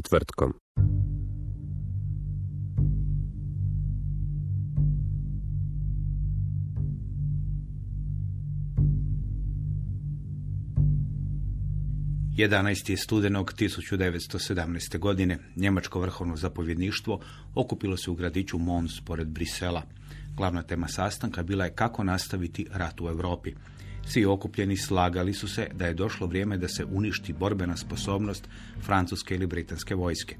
Četvrtkom. je studenog 1917. godine Njemačko vrhovno zapovjedništvo okupilo se u gradiću Mons pored Brisela. Glavna tema sastanka bila je kako nastaviti rat u Europi. Svi okupljeni slagali su se da je došlo vrijeme da se uništi borbena sposobnost francuske ili britanske vojske.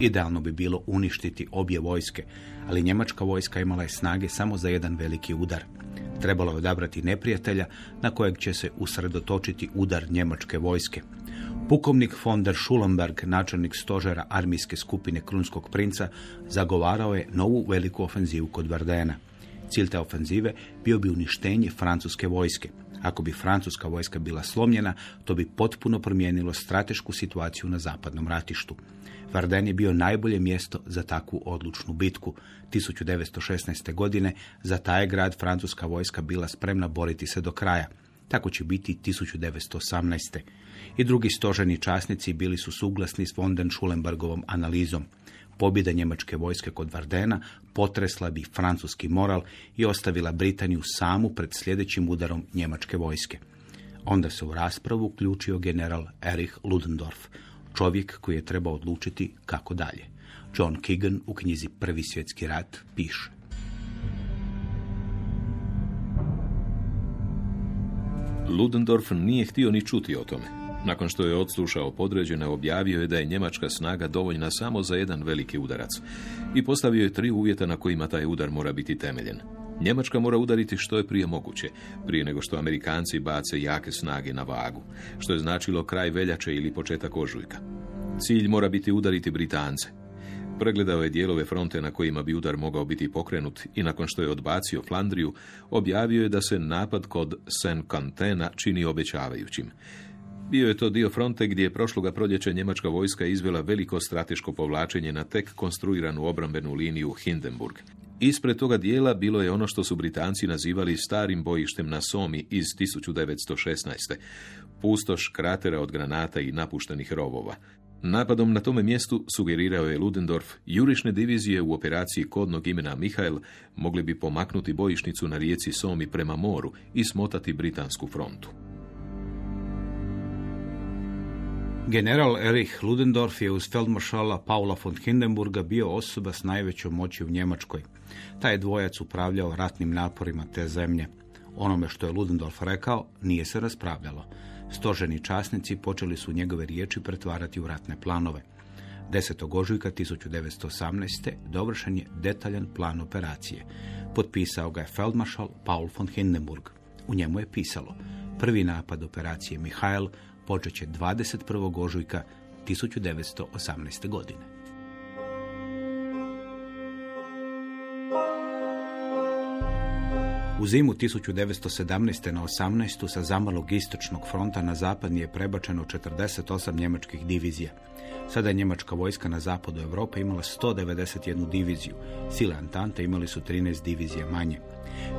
Idealno bi bilo uništiti obje vojske, ali njemačka vojska imala je snage samo za jedan veliki udar. Trebalo je odabrati neprijatelja na kojeg će se usredotočiti udar njemačke vojske. Pukovnik von der Schulenberg, načelnik stožera armijske skupine Krunskog princa, zagovarao je novu veliku ofenzivu kod Vardena. Cilj te ofenzive bio bi uništenje francuske vojske. Ako bi francuska vojska bila slomljena, to bi potpuno promijenilo stratešku situaciju na zapadnom ratištu. Varden je bio najbolje mjesto za takvu odlučnu bitku. 1916. godine za taj grad francuska vojska bila spremna boriti se do kraja. Tako će biti 1918. I drugi stoženi časnici bili su suglasni s von den Schulenbergovom analizom. Pobjeda njemačke vojske kod Vardena potresla bi francuski moral i ostavila Britaniju samu pred sljedećim udarom njemačke vojske. Onda se u raspravu uključio general Erich Ludendorff, čovjek koji je trebao odlučiti kako dalje. John Keegan u knjizi Prvi svjetski rat piše. Ludendorff nije htio ni čuti o tome. Nakon što je odslušao podređene, objavio je da je njemačka snaga dovoljna samo za jedan veliki udarac i postavio je tri uvjeta na kojima taj udar mora biti temeljen. Njemačka mora udariti što je prije moguće, prije nego što Amerikanci bace jake snage na vagu, što je značilo kraj veljače ili početak ožujka. Cilj mora biti udariti Britance. Pregledao je dijelove fronte na kojima bi udar mogao biti pokrenut i nakon što je odbacio Flandriju, objavio je da se napad kod Saint-Quentena čini obećavajućim. Bio je to dio fronte gdje je prošloga proljeća njemačka vojska izvela veliko strateško povlačenje na tek konstruiranu obrambenu liniju Hindenburg. Ispred toga dijela bilo je ono što su Britanci nazivali starim bojištem na Somi iz 1916. Pustoš kratera od granata i napuštenih rovova. Napadom na tome mjestu, sugerirao je Ludendorff, jurišne divizije u operaciji kodnog imena Mihael mogli bi pomaknuti bojišnicu na rijeci Somi prema moru i smotati britansku frontu. General Erich Ludendorff je uz feldmaršala Paula von Hindenburga bio osoba s najvećom moći u Njemačkoj. Taj dvojac upravljao ratnim naporima te zemlje. Onome što je Ludendorff rekao nije se raspravljalo. Stoženi časnici počeli su njegove riječi pretvarati u ratne planove. 10. ožujka 1918. dovršen je detaljan plan operacije. Potpisao ga je feldmaršal Paul von Hindenburg. U njemu je pisalo prvi napad operacije Mihael počet će 21. ožujka 1918. godine. U zimu 1917. na 18. sa zamalog istočnog fronta na zapadni je prebačeno 48 njemačkih divizija. Sada je njemačka vojska na zapadu Europe imala 191 diviziju. Sile Antante imali su 13 divizija manje.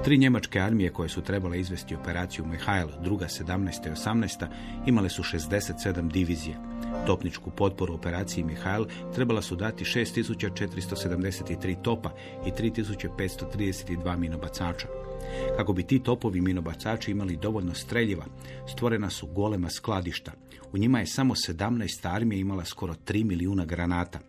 Tri njemačke armije koje su trebale izvesti operaciju Mihail, druga 17. i 18. imale su 67 divizija. Topničku potporu operaciji Mihail trebala su dati 6473 topa i 3532 minobacača. Kako bi ti topovi minobacači imali dovoljno streljiva, stvorena su golema skladišta. U njima je samo 17 armija imala skoro 3 milijuna granata.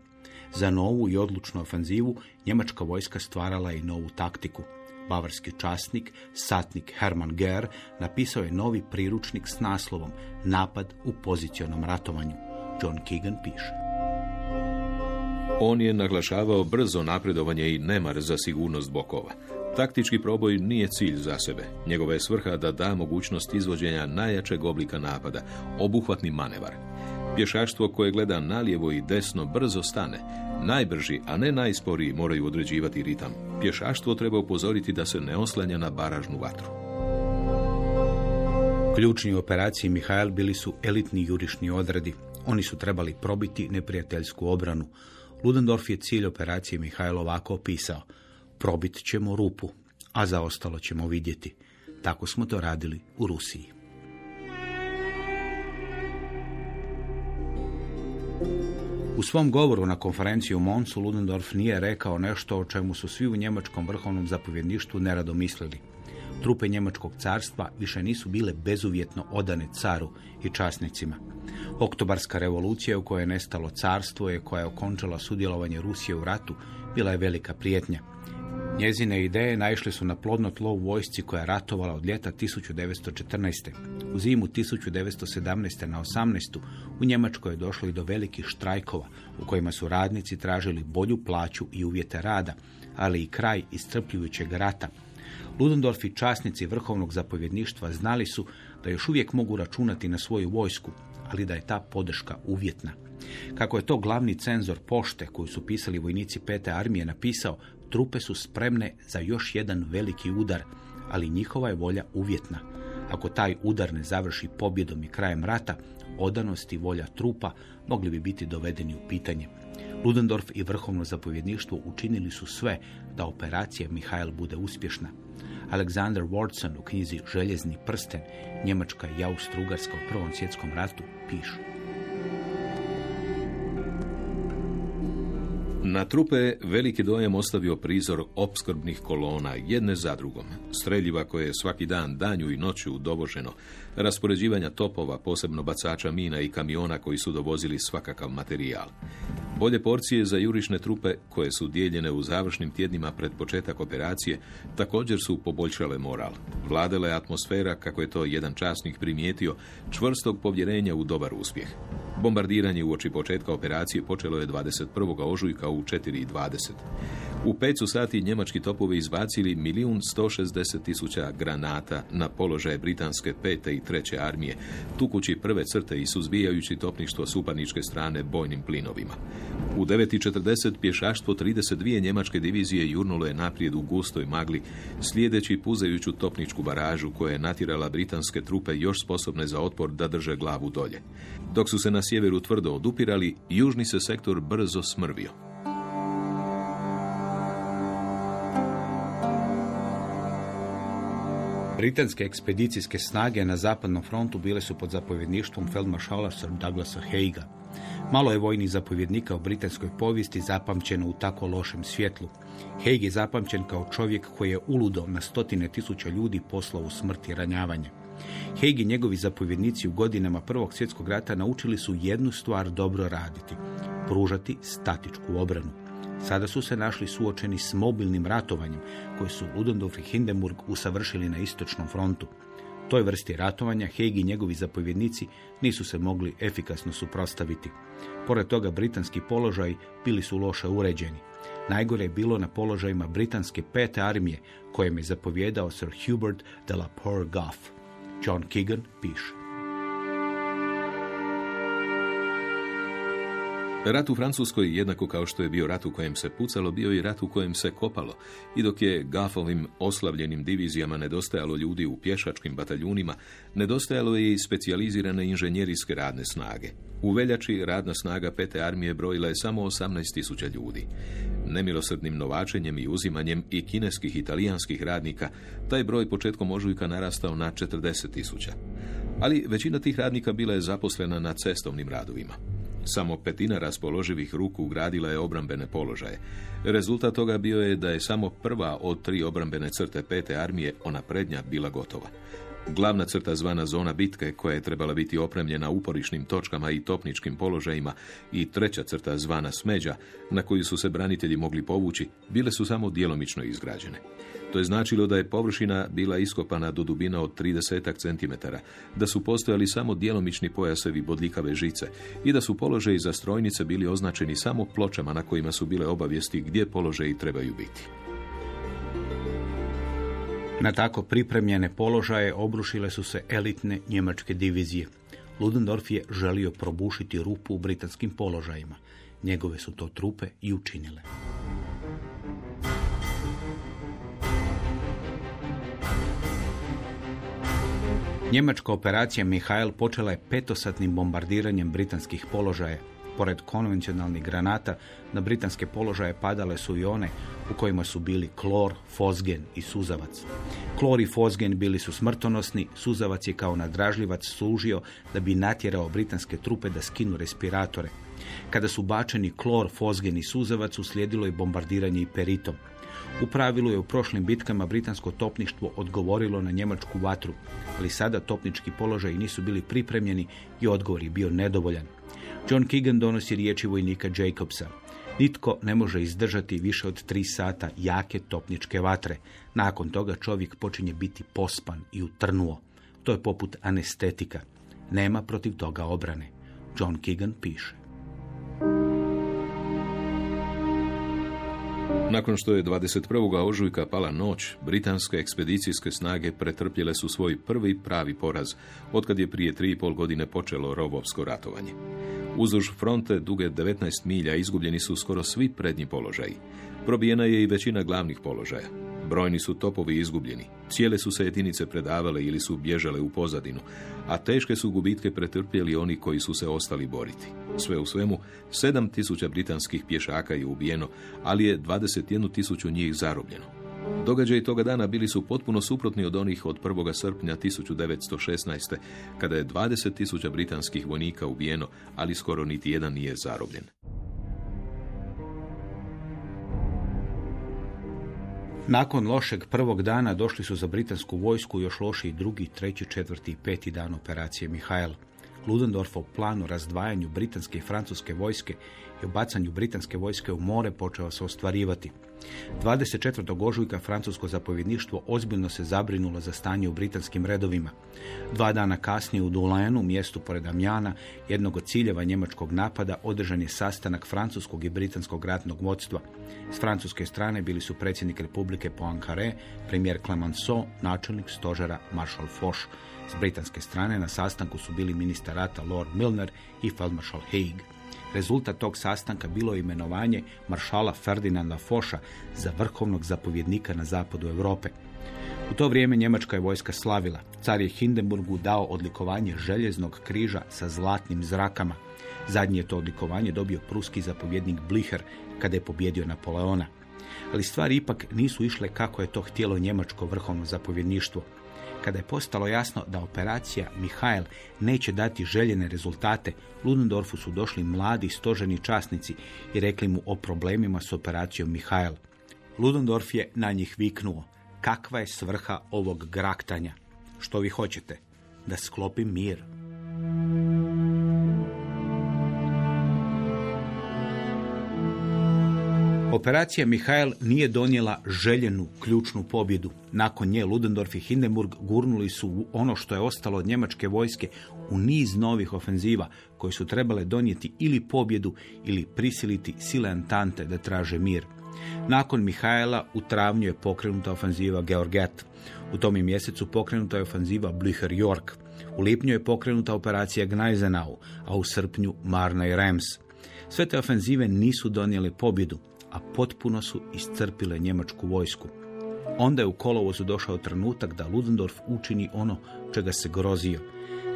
Za novu i odlučnu ofenzivu njemačka vojska stvarala i novu taktiku. Bavarski časnik, satnik Hermann Ger, napisao je novi priručnik s naslovom Napad u pozicionom ratovanju. John Keegan piše. On je naglašavao brzo napredovanje i nemar za sigurnost bokova. Taktički proboj nije cilj za sebe. Njegova je svrha da da mogućnost izvođenja najjačeg oblika napada, obuhvatni manevar. Pješaštvo koje gleda nalijevo i desno brzo stane. Najbrži, a ne najsporiji moraju određivati ritam. Pješaštvo treba upozoriti da se ne oslanja na baražnu vatru. Ključni operaciji Mihajl bili su elitni jurišni odredi. Oni su trebali probiti neprijateljsku obranu. Ludendorff je cilj operacije Mihajl ovako opisao. Probit ćemo rupu, a za ostalo ćemo vidjeti. Tako smo to radili u Rusiji. U svom govoru na konferenciji u Monsu Ludendorff nije rekao nešto o čemu su svi u njemačkom vrhovnom zapovjedništvu nerado mislili. Trupe njemačkog carstva više nisu bile bezuvjetno odane caru i časnicima. Oktobarska revolucija u kojoj je nestalo carstvo je koja je okončala sudjelovanje Rusije u ratu bila je velika prijetnja. Njezine ideje naišle su na plodno tlo u vojsci koja je ratovala od ljeta 1914. U zimu 1917. na 18. u Njemačkoj je došlo i do velikih štrajkova u kojima su radnici tražili bolju plaću i uvjete rada, ali i kraj iscrpljujućeg rata. Ludendorff i časnici vrhovnog zapovjedništva znali su da još uvijek mogu računati na svoju vojsku, ali da je ta podrška uvjetna. Kako je to glavni cenzor pošte koju su pisali vojnici pete armije napisao, trupe su spremne za još jedan veliki udar, ali njihova je volja uvjetna. Ako taj udar ne završi pobjedom i krajem rata, odanost i volja trupa mogli bi biti dovedeni u pitanje. Ludendorff i vrhovno zapovjedništvo učinili su sve da operacija Mihajl bude uspješna. Alexander Watson u knjizi Željezni prsten, Njemačka i Austro-Ugarska u Prvom svjetskom ratu pišu. Na trupe veliki dojem ostavio prizor opskrbnih kolona, jedne za drugom. Streljiva koje je svaki dan, danju i noću dovoženo, raspoređivanja topova, posebno bacača mina i kamiona koji su dovozili svakakav materijal. Bolje porcije za jurišne trupe koje su dijeljene u završnim tjednima pred početak operacije također su poboljšale moral. Vladala je atmosfera, kako je to jedan časnik primijetio, čvrstog povjerenja u dobar uspjeh. Bombardiranje u oči početka operacije počelo je 21. ožujka u 4.20. U 5 su sati njemački topovi izbacili milijun 160 tisuća granata na položaje britanske pete i treće armije, tukući prve crte i suzbijajući topništvo suparničke strane bojnim plinovima. U 9.40 pješaštvo 32 njemačke divizije jurnulo je naprijed u gustoj magli, slijedeći puzajuću topničku baražu koja je natjerala britanske trupe još sposobne za otpor da drže glavu dolje. Dok su se na sjeveru tvrdo odupirali, južni se sektor brzo smrvio. Britanske ekspedicijske snage na zapadnom frontu bile su pod zapovjedništvom feldmaršala Sir Douglasa Haiga. Malo je vojnih zapovjednika u britanskoj povijesti zapamćeno u tako lošem svjetlu. Haig je zapamćen kao čovjek koji je uludo na stotine tisuća ljudi poslao u smrt i ranjavanje. Haig i njegovi zapovjednici u godinama Prvog svjetskog rata naučili su jednu stvar dobro raditi, pružati statičku obranu. Sada su se našli suočeni s mobilnim ratovanjem koje su Ludendorff i Hindenburg usavršili na istočnom frontu. Toj vrsti ratovanja Haig i njegovi zapovjednici nisu se mogli efikasno suprotstaviti. Pored toga britanski položaji bili su loše uređeni. Najgore je bilo na položajima britanske pete armije kojem je zapovjedao Sir Hubert de la Poor Gough. John Keegan piše. Rat u Francuskoj, jednako kao što je bio rat u kojem se pucalo, bio i rat u kojem se kopalo. I dok je Gaffovim oslavljenim divizijama nedostajalo ljudi u pješačkim bataljunima, nedostajalo je i specijalizirane inženjerijske radne snage. U veljači radna snaga pete armije brojila je samo 18.000 ljudi. Nemilosrdnim novačenjem i uzimanjem i kineskih i italijanskih radnika, taj broj početkom ožujka narastao na 40.000. Ali većina tih radnika bila je zaposlena na cestovnim radovima. Samo petina raspoloživih ruku gradila je obrambene položaje. Rezultat toga bio je da je samo prva od tri obrambene crte pete armije, ona prednja, bila gotova. Glavna crta zvana zona bitke, koja je trebala biti opremljena uporišnim točkama i topničkim položajima, i treća crta zvana smeđa, na koju su se branitelji mogli povući, bile su samo djelomično izgrađene. To je značilo da je površina bila iskopana do dubina od 30 cm, da su postojali samo djelomični pojasevi bodljikave žice i da su položaji za strojnice bili označeni samo pločama na kojima su bile obavijesti gdje položaji trebaju biti. Na tako pripremljene položaje obrušile su se elitne njemačke divizije. Ludendorff je želio probušiti rupu u britanskim položajima. Njegove su to trupe i učinile. Njemačka operacija Mihael počela je petosatnim bombardiranjem britanskih položaja. Pored konvencionalnih granata, na britanske položaje padale su i one u kojima su bili klor, fosgen i suzavac. Klor i fosgen bili su smrtonosni, suzavac je kao nadražljivac služio da bi natjerao britanske trupe da skinu respiratore. Kada su bačeni klor, fosgen i suzavac, uslijedilo je bombardiranje i peritom. U pravilu je u prošlim bitkama britansko topništvo odgovorilo na njemačku vatru, ali sada topnički položaji nisu bili pripremljeni i odgovor je bio nedovoljan. John Keegan donosi riječi vojnika Jacobsa. Nitko ne može izdržati više od tri sata jake topničke vatre. Nakon toga čovjek počinje biti pospan i utrnuo. To je poput anestetika. Nema protiv toga obrane. John Keegan piše. Nakon što je 21. ožujka pala noć, britanske ekspedicijske snage pretrpjele su svoj prvi pravi poraz, otkad je prije tri i pol godine počelo robovsko ratovanje. Uzduž fronte duge 19 milja izgubljeni su skoro svi prednji položaji. Probijena je i većina glavnih položaja. Brojni su topovi izgubljeni, cijele su se jedinice predavale ili su bježale u pozadinu, a teške su gubitke pretrpjeli oni koji su se ostali boriti. Sve u svemu, 7000 britanskih pješaka je ubijeno, ali je 21.000 njih zarobljeno. Događaji toga dana bili su potpuno suprotni od onih od 1. srpnja 1916. kada je 20.000 britanskih vojnika ubijeno, ali skoro niti jedan nije zarobljen. Nakon lošeg prvog dana došli su za britansku vojsku još lošiji drugi, treći, četvrti i peti dan operacije Mihajl. Ludendorffov plan o razdvajanju britanske i francuske vojske i o bacanju britanske vojske u more počeo se ostvarivati. 24. ožujka francusko zapovjedništvo ozbiljno se zabrinulo za stanje u britanskim redovima. Dva dana kasnije u Doulenu, mjestu pored Amjana, jednog od ciljeva njemačkog napada, održan je sastanak francuskog i britanskog ratnog vodstva. S francuske strane bili su predsjednik Republike Poincaré, premijer Clemenceau, načelnik stožera Marshal Foch. S britanske strane na sastanku su bili ministar rata Lord Milner i feldmaršal Haig. Rezultat tog sastanka bilo je imenovanje maršala Ferdinanda Foša za vrhovnog zapovjednika na zapadu Europe. U to vrijeme njemačka je vojska slavila. Car je Hindenburgu dao odlikovanje željeznog križa sa zlatnim zrakama. Zadnje je to odlikovanje dobio pruski zapovjednik Blicher kada je pobjedio Napoleona. Ali stvari ipak nisu išle kako je to htjelo njemačko vrhovno zapovjedništvo. Kada je postalo jasno da operacija Mihael neće dati željene rezultate, Ludendorfu su došli mladi stoženi časnici i rekli mu o problemima s operacijom Mihael. Ludendorff je na njih viknuo. Kakva je svrha ovog graktanja? Što vi hoćete? Da sklopim mir. Operacija Mihael nije donijela željenu ključnu pobjedu. Nakon nje Ludendorff i Hindenburg gurnuli su u ono što je ostalo od njemačke vojske u niz novih ofenziva koje su trebale donijeti ili pobjedu ili prisiliti sile Antante da traže mir. Nakon Mihaela u travnju je pokrenuta ofenziva Georget. U tom je mjesecu pokrenuta je ofenziva Blücher York. U lipnju je pokrenuta operacija Gneisenau, a u srpnju Marna i Rems. Sve te ofenzive nisu donijele pobjedu, a potpuno su iscrpile njemačku vojsku. Onda je u kolovozu došao trenutak da Ludendorff učini ono čega se grozio.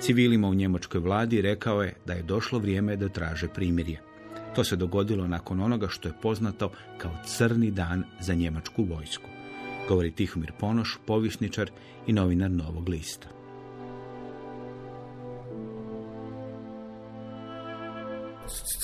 Civilima u njemačkoj vladi rekao je da je došlo vrijeme da traže primirje. To se dogodilo nakon onoga što je poznato kao crni dan za njemačku vojsku. Govori Tihomir Ponoš, povisničar i novinar Novog lista.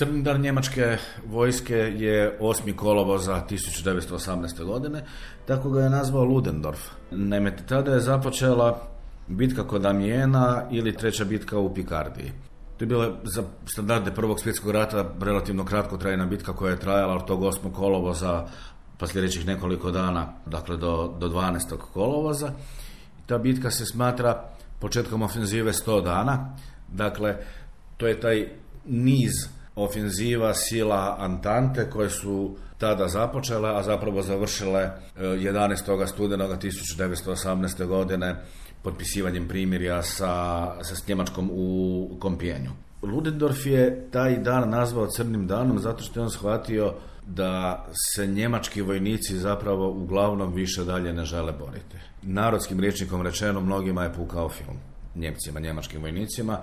Crni dan njemačke vojske je 8. kolovoza 1918. godine, tako ga je nazvao Ludendorff. Naime, tada je započela bitka kod Damijena ili treća bitka u Pikardiji. To je bila za standarde Prvog svjetskog rata relativno kratko trajna bitka koja je trajala od tog 8. kolovoza pa sljedećih nekoliko dana, dakle do, do 12. kolovoza. Ta bitka se smatra početkom ofenzive 100 dana, dakle to je taj niz ofenziva sila Antante koje su tada započele, a zapravo završile 11. studenoga 1918. godine potpisivanjem primirja sa, sa s Njemačkom u Kompijenju. Ludendorff je taj dan nazvao crnim danom zato što je on shvatio da se njemački vojnici zapravo uglavnom više dalje ne žele boriti. Narodskim rječnikom rečeno mnogima je pukao film. Njemcima, njemačkim vojnicima.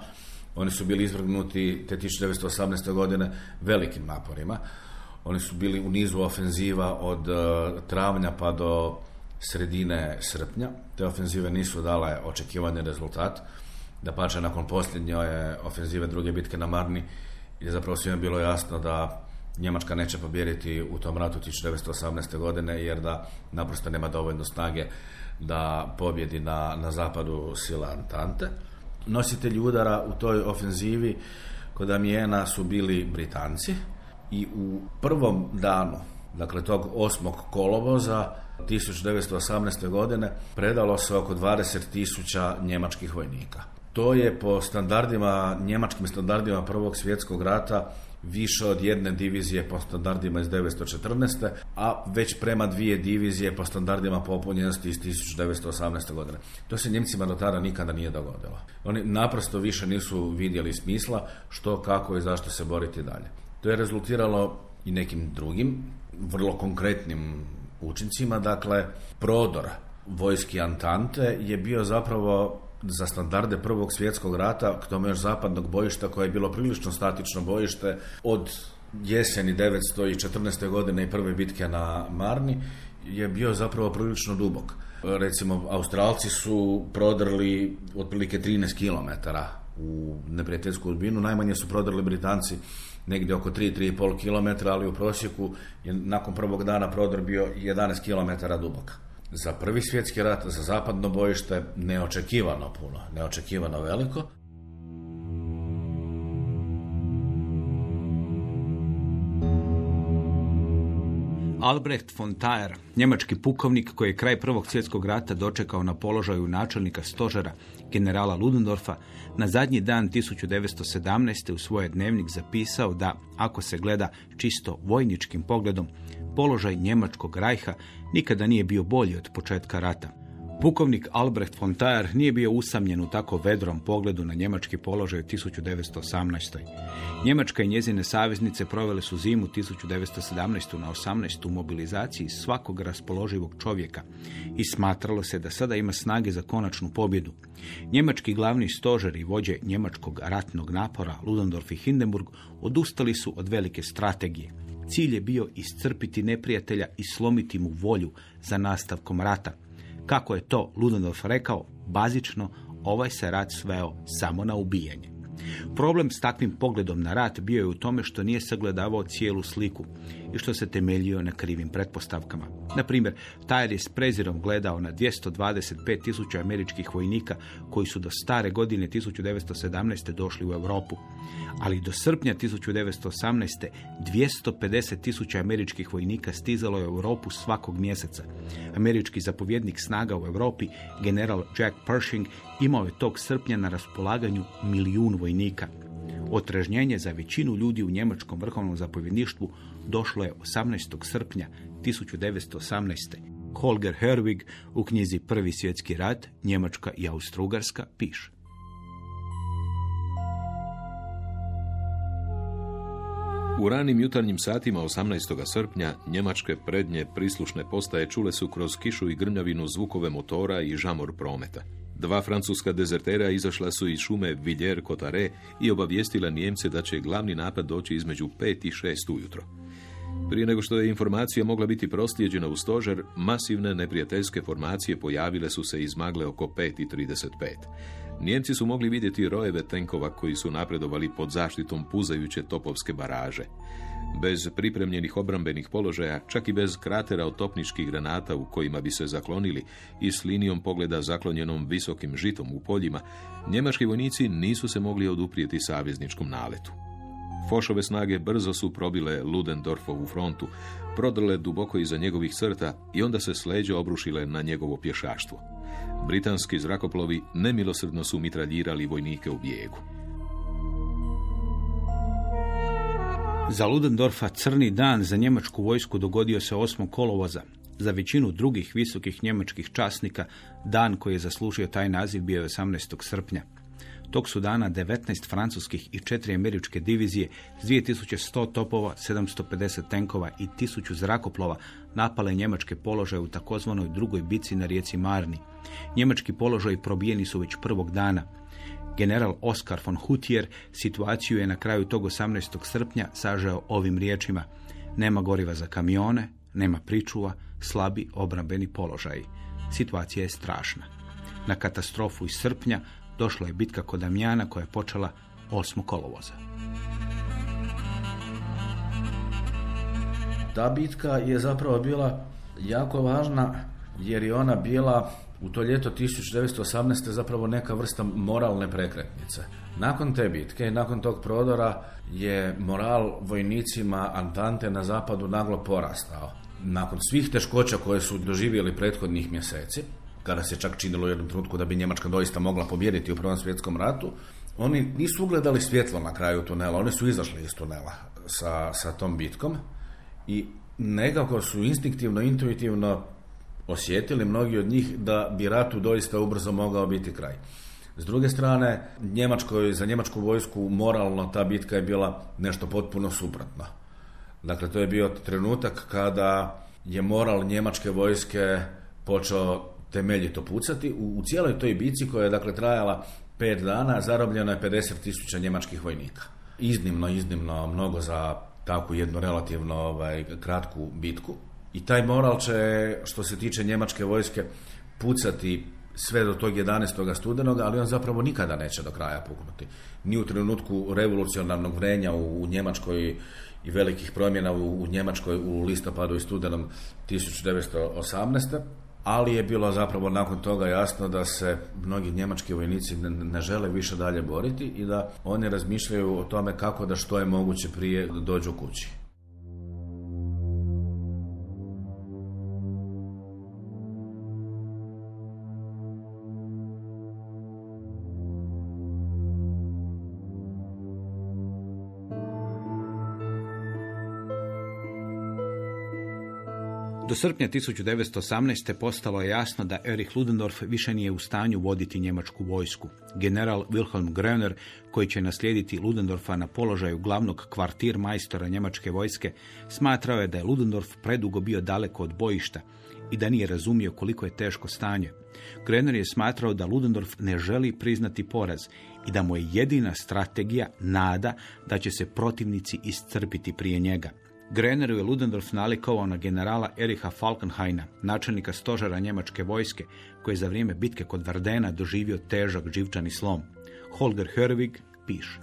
Oni su bili izvrgnuti te 1918. godine velikim naporima. Oni su bili u nizu ofenziva od uh, travnja pa do sredine srpnja. Te ofenzive nisu dale očekivani rezultat. Da pače nakon posljednje ofenzive druge bitke na Marni je zapravo svima bilo jasno da Njemačka neće pobjeriti u tom ratu 1918. godine jer da naprosto nema dovoljno snage da pobjedi na, na zapadu sila Antante. Nositelji udara u toj ofenzivi kod Amijena su bili Britanci i u prvom danu, dakle tog osmog kolovoza 1918. godine predalo se oko 20 tisuća njemačkih vojnika. To je po standardima, njemačkim standardima Prvog svjetskog rata više od jedne divizije po standardima iz 1914. a već prema dvije divizije po standardima popunjenosti iz 1918. godine. To se Njemcima do tada nikada nije dogodilo. Oni naprosto više nisu vidjeli smisla što, kako i zašto se boriti dalje. To je rezultiralo i nekim drugim, vrlo konkretnim učincima. Dakle, prodor vojski Antante je bio zapravo za standarde Prvog svjetskog rata, k tome još zapadnog bojišta koje je bilo prilično statično bojište od jeseni 914. godine i prve bitke na Marni je bio zapravo prilično dubok. Recimo, Australci su prodrli otprilike 13 km u neprijateljsku odbinu, najmanje su prodrli Britanci negdje oko 3-3,5 km, ali u prosjeku je nakon prvog dana prodor bio 11 km dubok za prvi svjetski rat, za zapadno bojište, neočekivano puno, neočekivano veliko. Albrecht von Thayer, njemački pukovnik koji je kraj Prvog svjetskog rata dočekao na položaju načelnika stožera generala Ludendorfa, na zadnji dan 1917. u svoj dnevnik zapisao da, ako se gleda čisto vojničkim pogledom, položaj njemačkog rajha nikada nije bio bolji od početka rata. Pukovnik Albrecht von Thayer nije bio usamljen u tako vedrom pogledu na njemački položaj u 1918. Njemačka i njezine saveznice provele su zimu 1917. na 18. u mobilizaciji svakog raspoloživog čovjeka i smatralo se da sada ima snage za konačnu pobjedu. Njemački glavni stožer i vođe njemačkog ratnog napora Ludendorff i Hindenburg odustali su od velike strategije. Cilj je bio iscrpiti neprijatelja i slomiti mu volju za nastavkom rata. Kako je to Ludendorff rekao, bazično ovaj se rat sveo samo na ubijanje. Problem s takvim pogledom na rat bio je u tome što nije sagledavao cijelu sliku i što se temeljio na krivim pretpostavkama. Na primjer, Tajer je s prezirom gledao na 225 tisuća američkih vojnika koji su do stare godine 1917. došli u Europu. Ali do srpnja 1918. 250 tisuća američkih vojnika stizalo je u Europu svakog mjeseca. Američki zapovjednik snaga u Europi, general Jack Pershing, imao je tog srpnja na raspolaganju milijun vojnika. Otrežnjenje za većinu ljudi u njemačkom vrhovnom zapovjedništvu došlo je 18. srpnja 1918. Holger Herwig u knjizi Prvi svjetski rat, Njemačka i Austrougarska piše. U ranim jutarnjim satima 18. srpnja njemačke prednje prislušne postaje čule su kroz kišu i grmljavinu zvukove motora i žamor prometa. Dva francuska dezertera izašla su iz šume Villiers Cotare i obavijestila Nijemce da će glavni napad doći između 5 i 6 ujutro. Prije nego što je informacija mogla biti proslijeđena u stožer, masivne neprijateljske formacije pojavile su se iz magle oko 5.35. Njemci su mogli vidjeti rojeve tenkova koji su napredovali pod zaštitom puzajuće topovske baraže. Bez pripremljenih obrambenih položaja, čak i bez kratera od topničkih granata u kojima bi se zaklonili i s linijom pogleda zaklonjenom visokim žitom u poljima, njemački vojnici nisu se mogli oduprijeti savezničkom naletu. Fošove snage brzo su probile Ludendorfovu frontu, prodrle duboko iza njegovih crta i onda se sleđa obrušile na njegovo pješaštvo. Britanski zrakoplovi nemilosrdno su mitraljirali vojnike u bijegu. Za Ludendorfa crni dan za njemačku vojsku dogodio se 8. kolovoza. Za većinu drugih visokih njemačkih časnika dan koji je zaslužio taj naziv bio je 18. srpnja. Tog su dana 19 francuskih i 4 američke divizije s 2100 topova, 750 tenkova i 1000 zrakoplova napale njemačke položaje u takozvanoj drugoj bici na rijeci Marni. Njemački položaji probijeni su već prvog dana. General Oskar von Hutier situaciju je na kraju tog 18. srpnja sažao ovim riječima. Nema goriva za kamione, nema pričuva, slabi obrambeni položaji. Situacija je strašna. Na katastrofu iz srpnja došla je bitka kod Damjana koja je počela 8. kolovoza. Ta bitka je zapravo bila jako važna jer je ona bila u to ljeto 1918. zapravo neka vrsta moralne prekretnice. Nakon te bitke i nakon tog prodora je moral vojnicima Antante na zapadu naglo porastao. Nakon svih teškoća koje su doživjeli prethodnih mjeseci, kada se čak činilo u jednom trenutku da bi Njemačka doista mogla pobijediti u Prvom svjetskom ratu, oni nisu ugledali svjetlo na kraju tunela, oni su izašli iz tunela sa, sa tom bitkom i nekako su instinktivno, intuitivno osjetili mnogi od njih da bi ratu doista ubrzo mogao biti kraj. S druge strane, Njemačkoj, za njemačku vojsku moralno ta bitka je bila nešto potpuno suprotno. Dakle, to je bio trenutak kada je moral njemačke vojske počeo temeljito pucati. U, u cijeloj toj bici koja je dakle trajala pet dana zarobljeno je 50 tisuća njemačkih vojnika. Iznimno, iznimno mnogo za takvu jednu relativno ovaj, kratku bitku. I taj moral će, što se tiče njemačke vojske, pucati sve do tog 11. studenog, ali on zapravo nikada neće do kraja puknuti. Ni u trenutku revolucionarnog vrenja u, u Njemačkoj i velikih promjena u, u Njemačkoj u listopadu i studenom 1918 ali je bilo zapravo nakon toga jasno da se mnogi njemački vojnici ne, ne žele više dalje boriti i da oni razmišljaju o tome kako da što je moguće prije dođu kući. Do srpnja 1918. postalo je jasno da Erich Ludendorff više nije u stanju voditi njemačku vojsku. General Wilhelm Gröner, koji će naslijediti Ludendorfa na položaju glavnog kvartir majstora njemačke vojske, smatrao je da je Ludendorff predugo bio daleko od bojišta i da nije razumio koliko je teško stanje. Gröner je smatrao da Ludendorff ne želi priznati poraz i da mu je jedina strategija nada da će se protivnici iscrpiti prije njega. Greneru je Ludendorff nalikovao na generala Eriha Falkenhaina, načelnika stožera njemačke vojske, koji je za vrijeme bitke kod Vardena doživio težak živčani slom. Holger Hörwig piše.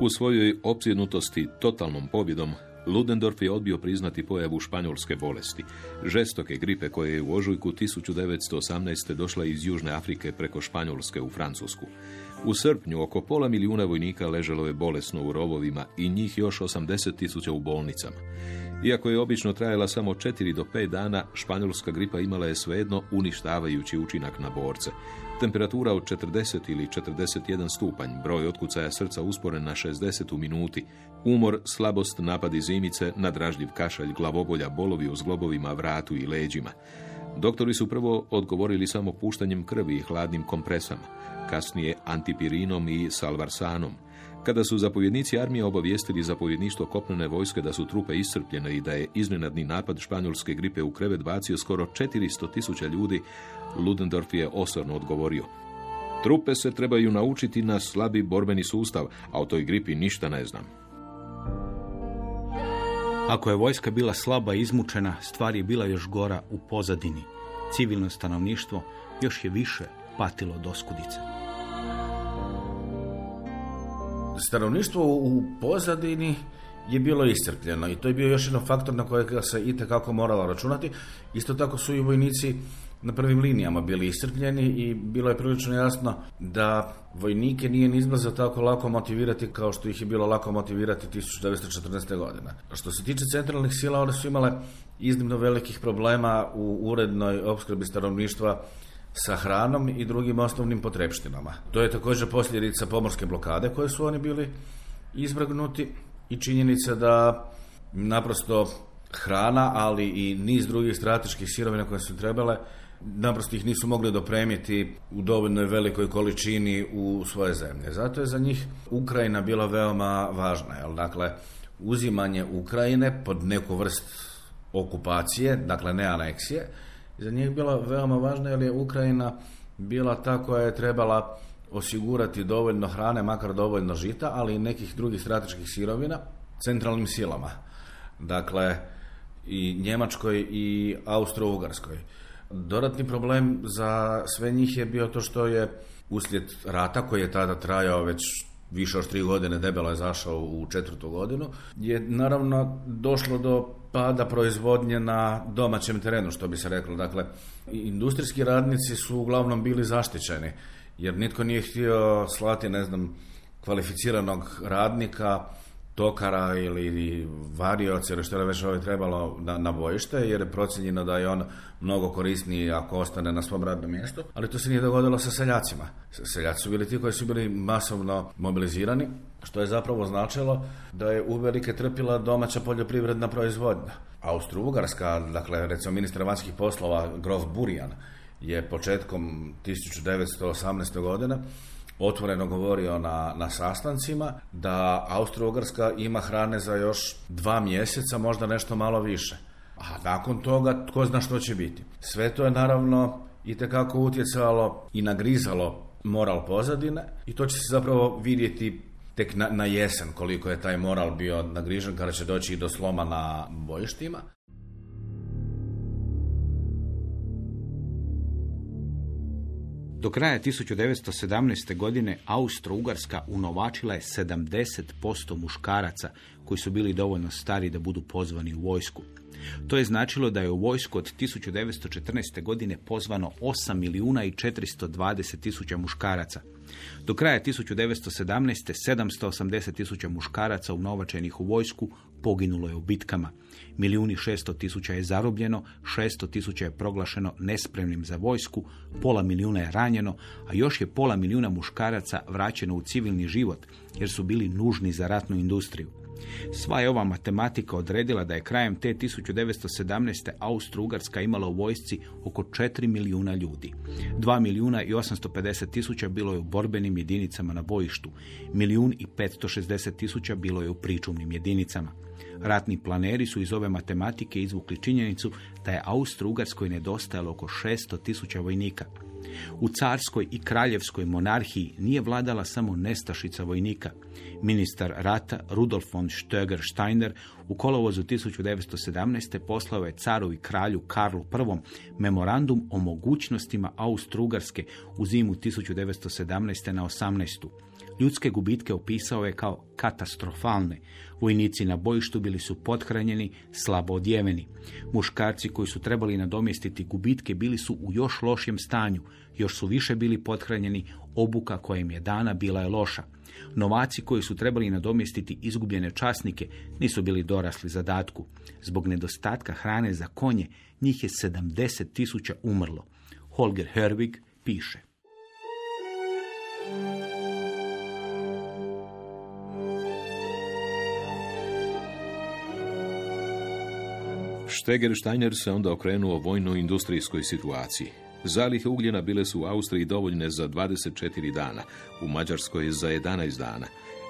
U svojoj opsjednutosti totalnom pobjedom Ludendorff je odbio priznati pojavu španjolske bolesti, žestoke gripe koje je u ožujku 1918. došla iz Južne Afrike preko Španjolske u Francusku. U srpnju oko pola milijuna vojnika ležalo je bolesno u rovovima i njih još 80 tisuća u bolnicama. Iako je obično trajala samo 4 do 5 dana, španjolska gripa imala je svejedno uništavajući učinak na borce. Temperatura od 40 ili 41 stupanj, broj otkucaja srca usporen na 60 u minuti, umor, slabost, napadi zimice, nadražljiv kašalj, glavobolja, bolovi u zglobovima, vratu i leđima. Doktori su prvo odgovorili samo puštanjem krvi i hladnim kompresama, kasnije antipirinom i salvarsanom. Kada su zapovjednici armije obavijestili zapovjedništvo kopnene vojske da su trupe iscrpljene i da je iznenadni napad španjolske gripe u krevet bacio skoro 400 tisuća ljudi, Ludendorff je osorno odgovorio. Trupe se trebaju naučiti na slabi borbeni sustav, a o toj gripi ništa ne znam. Ako je vojska bila slaba i izmučena, stvar je bila još gora u pozadini. Civilno stanovništvo, još je više patilo od oskudice. Stanovništvo u pozadini je bilo iscrpljeno i to je bio još jedan faktor na kojeg se itekako moralo računati. Isto tako su i vojnici na prvim linijama bili iscrpljeni i bilo je prilično jasno da vojnike nije ni izbliza tako lako motivirati kao što ih je bilo lako motivirati 1914. godine. Što se tiče centralnih sila, one su imale iznimno velikih problema u urednoj opskrbi stanovništva sa hranom i drugim osnovnim potrebštinama. To je također posljedica pomorske blokade koje su oni bili izbragnuti i činjenica da naprosto hrana, ali i niz drugih strateških sirovina koje su trebale, naprosto ih nisu mogli dopremiti u dovoljnoj velikoj količini u svoje zemlje. Zato je za njih Ukrajina bila veoma važna. Jel? Dakle, uzimanje Ukrajine pod neku vrst okupacije, dakle ne aneksije, za njih bila veoma važna jer je Ukrajina bila ta koja je trebala osigurati dovoljno hrane, makar dovoljno žita, ali i nekih drugih strateških sirovina centralnim silama. Dakle, i Njemačkoj i Austro-Ugarskoj. Dodatni problem za sve njih je bio to što je uslijed rata koji je tada trajao već više od tri godine, debelo je zašao u četvrtu godinu, je naravno došlo do pada proizvodnje na domaćem terenu, što bi se reklo. Dakle, industrijski radnici su uglavnom bili zaštićeni, jer nitko nije htio slati, ne znam, kvalificiranog radnika tokara ili varioca ili što je već ovaj trebalo na, na bojište jer je procijenjeno da je on mnogo korisniji ako ostane na svom radnom mjestu, ali to se nije dogodilo sa seljacima. Seljaci su bili ti koji su bili masovno mobilizirani, što je zapravo značilo da je uvelike trpila domaća poljoprivredna proizvodnja. Austro-Ugarska, dakle recimo ministar vanjskih poslova Grof Burijan je početkom 1918. godine otvoreno govorio na, na sastancima da Austro-Ugarska ima hrane za još dva mjeseca, možda nešto malo više. A nakon toga tko zna što će biti. Sve to je naravno i tekako utjecalo i nagrizalo moral pozadine i to će se zapravo vidjeti tek na, na jesen koliko je taj moral bio nagrižen kada će doći i do sloma na bojištima. Do kraja 1917. godine Austro-Ugarska unovačila je 70% muškaraca koji su bili dovoljno stari da budu pozvani u vojsku. To je značilo da je u vojsku od 1914. godine pozvano 8 milijuna i 420 tisuća muškaraca. Do kraja 1917. 780 tisuća muškaraca unovačenih u vojsku poginulo je u bitkama. Milijuni šesto tisuća je zarobljeno, šesto tisuća je proglašeno nespremnim za vojsku, pola milijuna je ranjeno, a još je pola milijuna muškaraca vraćeno u civilni život, jer su bili nužni za ratnu industriju. Sva je ova matematika odredila da je krajem te 1917. Austro-Ugarska imala u vojsci oko 4 milijuna ljudi. 2 milijuna i 850 tisuća bilo je u borbenim jedinicama na bojištu. Milijun i 560 tisuća bilo je u pričuvnim jedinicama. Ratni planeri su iz ove matematike izvukli činjenicu da je Austro-Ugarskoj nedostajalo oko 600 tisuća vojnika. U carskoj i kraljevskoj monarhiji nije vladala samo nestašica vojnika. Ministar rata Rudolf von Stöger Steiner u kolovozu 1917. poslao je caru i kralju Karlu I memorandum o mogućnostima Austro-Ugarske u zimu 1917. na 18. Ljudske gubitke opisao je kao katastrofalne. Vojnici na bojištu bili su pothranjeni, slabo odjeveni. Muškarci koji su trebali nadomjestiti gubitke bili su u još lošijem stanju, još su više bili pothranjeni, obuka koja im je dana bila je loša. Novaci koji su trebali nadomjestiti izgubljene časnike nisu bili dorasli zadatku. Zbog nedostatka hrane za konje njih je 70 tisuća umrlo. Holger Herwig piše. Steger Steiner se onda okrenuo vojno-industrijskoj situaciji. Zalihe ugljena bile su u Austriji dovoljne za 24 dana, u Mađarskoj za 11 dana.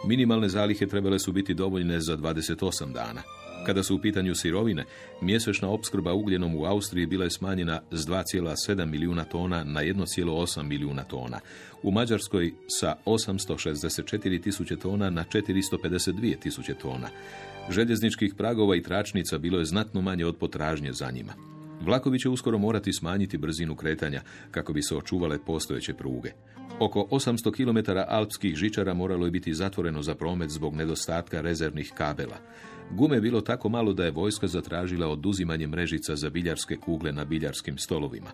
Minimalne zalihe trebale su biti dovoljne za 28 dana. Kada su u pitanju sirovine, mjesečna opskrba ugljenom u Austriji bila je smanjena s 2,7 milijuna tona na 1,8 milijuna tona. U Mađarskoj sa 864 tisuće tona na 452 tisuće tona. Željezničkih pragova i tračnica bilo je znatno manje od potražnje za njima. Vlakovi će uskoro morati smanjiti brzinu kretanja kako bi se očuvale postojeće pruge. Oko 800 km alpskih žičara moralo je biti zatvoreno za promet zbog nedostatka rezervnih kabela. Gume je bilo tako malo da je vojska zatražila oduzimanje mrežica za biljarske kugle na biljarskim stolovima.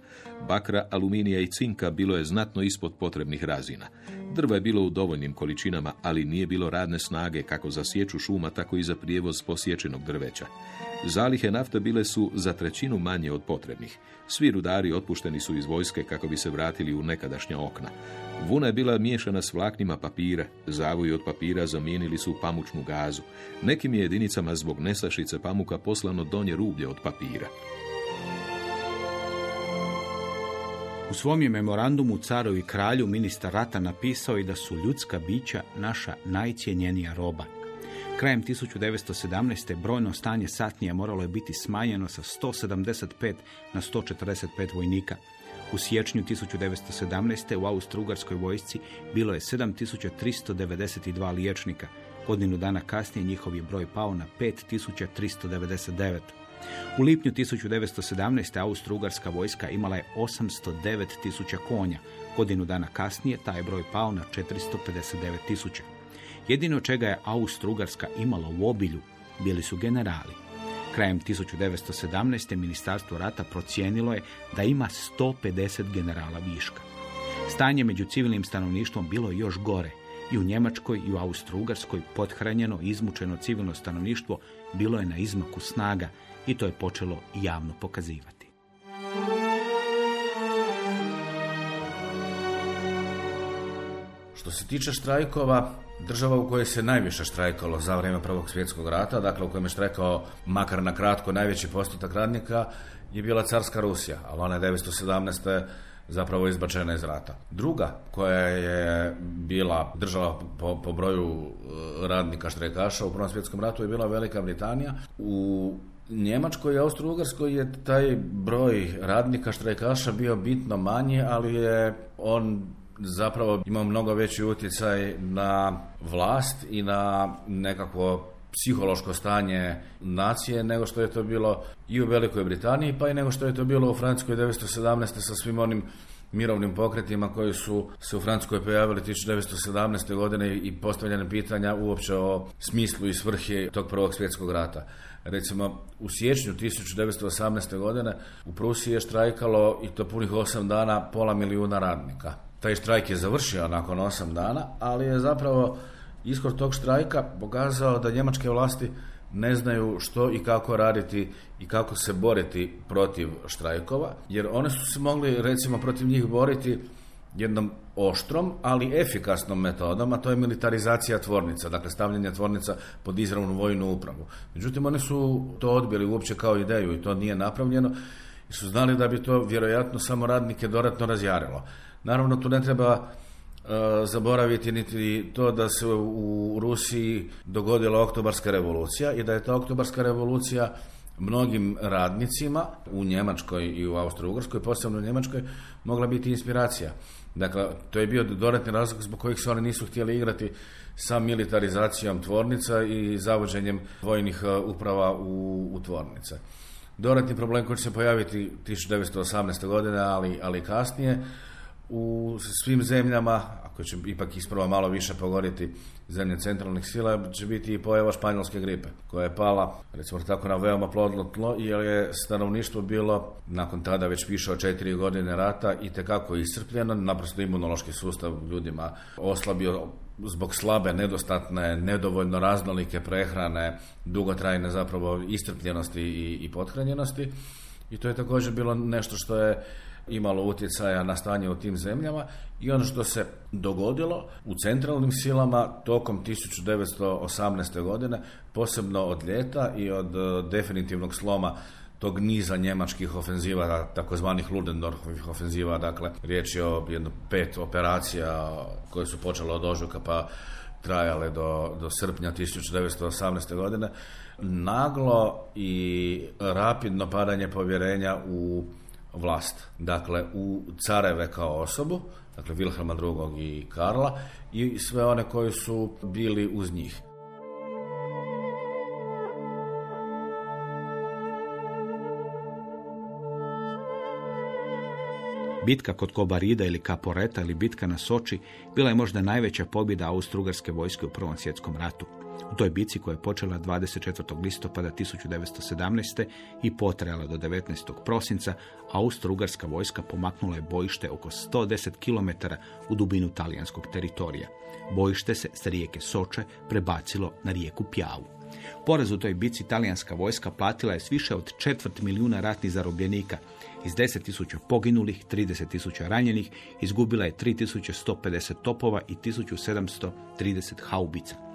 Bakra, aluminija i cinka bilo je znatno ispod potrebnih razina. Drva je bilo u dovoljnim količinama, ali nije bilo radne snage kako za sječu šuma, tako i za prijevoz posječenog drveća. Zalihe nafte bile su za trećinu manje od potrebnih. Svi rudari otpušteni su iz vojske kako bi se vratili u nekadašnja okna. Vuna je bila miješana s vlaknima papira, zavoji od papira zamijenili su pamučnu gazu. Nekim je jedinicama zbog nesašice pamuka poslano donje rublje od papira. U svom je memorandumu caru i kralju ministar rata napisao i da su ljudska bića naša najcijenjenija roba. Krajem 1917. brojno stanje satnija moralo je biti smanjeno sa 175 na 145 vojnika. U siječnju 1917. u Austro-Ugarskoj vojsci bilo je 7392 liječnika. Godinu dana kasnije njihov je broj pao na 5399. U lipnju 1917. Austro-Ugarska vojska imala je 809 tisuća konja. Godinu dana kasnije taj broj pao na 459 tisuća. Jedino čega je Austro-Ugarska imala u obilju bili su generali. Krajem 1917. Ministarstvo rata procijenilo je da ima 150 generala viška. Stanje među civilnim stanovništvom bilo je još gore. I u Njemačkoj i u Austro-Ugarskoj pothranjeno i izmučeno civilno stanovništvo bilo je na izmaku snaga i to je počelo javno pokazivati. Što se tiče štrajkova, država u kojoj se najviše štrajkalo za vrijeme Prvog svjetskog rata, dakle u kojem je štrajkao makar na kratko najveći postotak radnika, je bila carska Rusija, ali ona je 1917 zapravo izbačena iz rata. Druga koja je bila država po, po broju e, radnika štrajkaša u Prvom svjetskom ratu je bila Velika Britanija. U Njemačkoj i Austro-Ugarskoj je taj broj radnika štrajkaša bio bitno manji, ali je on zapravo imao mnogo veći utjecaj na vlast i na nekakvo psihološko stanje nacije nego što je to bilo i u Velikoj Britaniji pa i nego što je to bilo u Francuskoj 1917. sa svim onim mirovnim pokretima koji su se u Francuskoj pojavili 1917. godine i postavljene pitanja uopće o smislu i svrhi tog prvog svjetskog rata. Recimo, u siječnju 1918. godine u Prusiji je štrajkalo i to punih osam dana pola milijuna radnika. Taj štrajk je završio nakon osam dana, ali je zapravo ishod tog štrajka pokazao da njemačke vlasti ne znaju što i kako raditi i kako se boriti protiv štrajkova, jer one su se mogli recimo protiv njih boriti jednom oštrom, ali efikasnom metodom, a to je militarizacija tvornica, dakle stavljanje tvornica pod izravnu vojnu upravu. Međutim, oni su to odbili uopće kao ideju i to nije napravljeno i su znali da bi to vjerojatno samo radnike dodatno razjarilo. Naravno, tu ne treba e, zaboraviti niti to da se u Rusiji dogodila oktobarska revolucija i da je ta oktobarska revolucija mnogim radnicima u Njemačkoj i u Austro-Ugrskoj, posebno u Njemačkoj, mogla biti inspiracija. Dakle, to je bio dodatni razlog zbog kojih se oni nisu htjeli igrati sa militarizacijom tvornica i zavođenjem vojnih e, uprava u, u tvornice. Dodatni problem koji će se pojaviti 1918. godine, ali, ali kasnije, u svim zemljama, ako će ipak isprava malo više pogoriti zemlje centralnih sila, će biti i pojava španjolske gripe, koja je pala, recimo tako, na veoma plodno tlo, jer je stanovništvo bilo, nakon tada već više od četiri godine rata, i tekako iscrpljeno, naprosto imunološki sustav ljudima oslabio zbog slabe, nedostatne, nedovoljno raznolike prehrane, dugotrajne zapravo iscrpljenosti i, i pothranjenosti. I to je također bilo nešto što je imalo utjecaja na stanje u tim zemljama i ono što se dogodilo u centralnim silama tokom 1918. godine, posebno od ljeta i od e, definitivnog sloma tog niza njemačkih ofenziva, takozvanih Ludendorffovih ofenziva, dakle riječ je o jedno pet operacija koje su počele od ožujka pa trajale do, do srpnja 1918. godine, naglo i rapidno padanje povjerenja u vlast. Dakle, u careve kao osobu, dakle Wilhelma II. i Karla i sve one koji su bili uz njih. Bitka kod Kobarida ili Kaporeta ili bitka na Soči bila je možda najveća pobjeda austrougarske vojske u Prvom svjetskom ratu. U toj bici koja je počela 24. listopada 1917. i potrajala do 19. prosinca, austrougarska vojska pomaknula je bojište oko 110 km u dubinu talijanskog teritorija. Bojište se s rijeke Soče prebacilo na rijeku Pjavu. Poraz u toj bici talijanska vojska platila je s više od četvrt milijuna ratnih zarobljenika. Iz 10.000 poginulih, 30.000 ranjenih, izgubila je 3.150 topova i 1.730 haubica.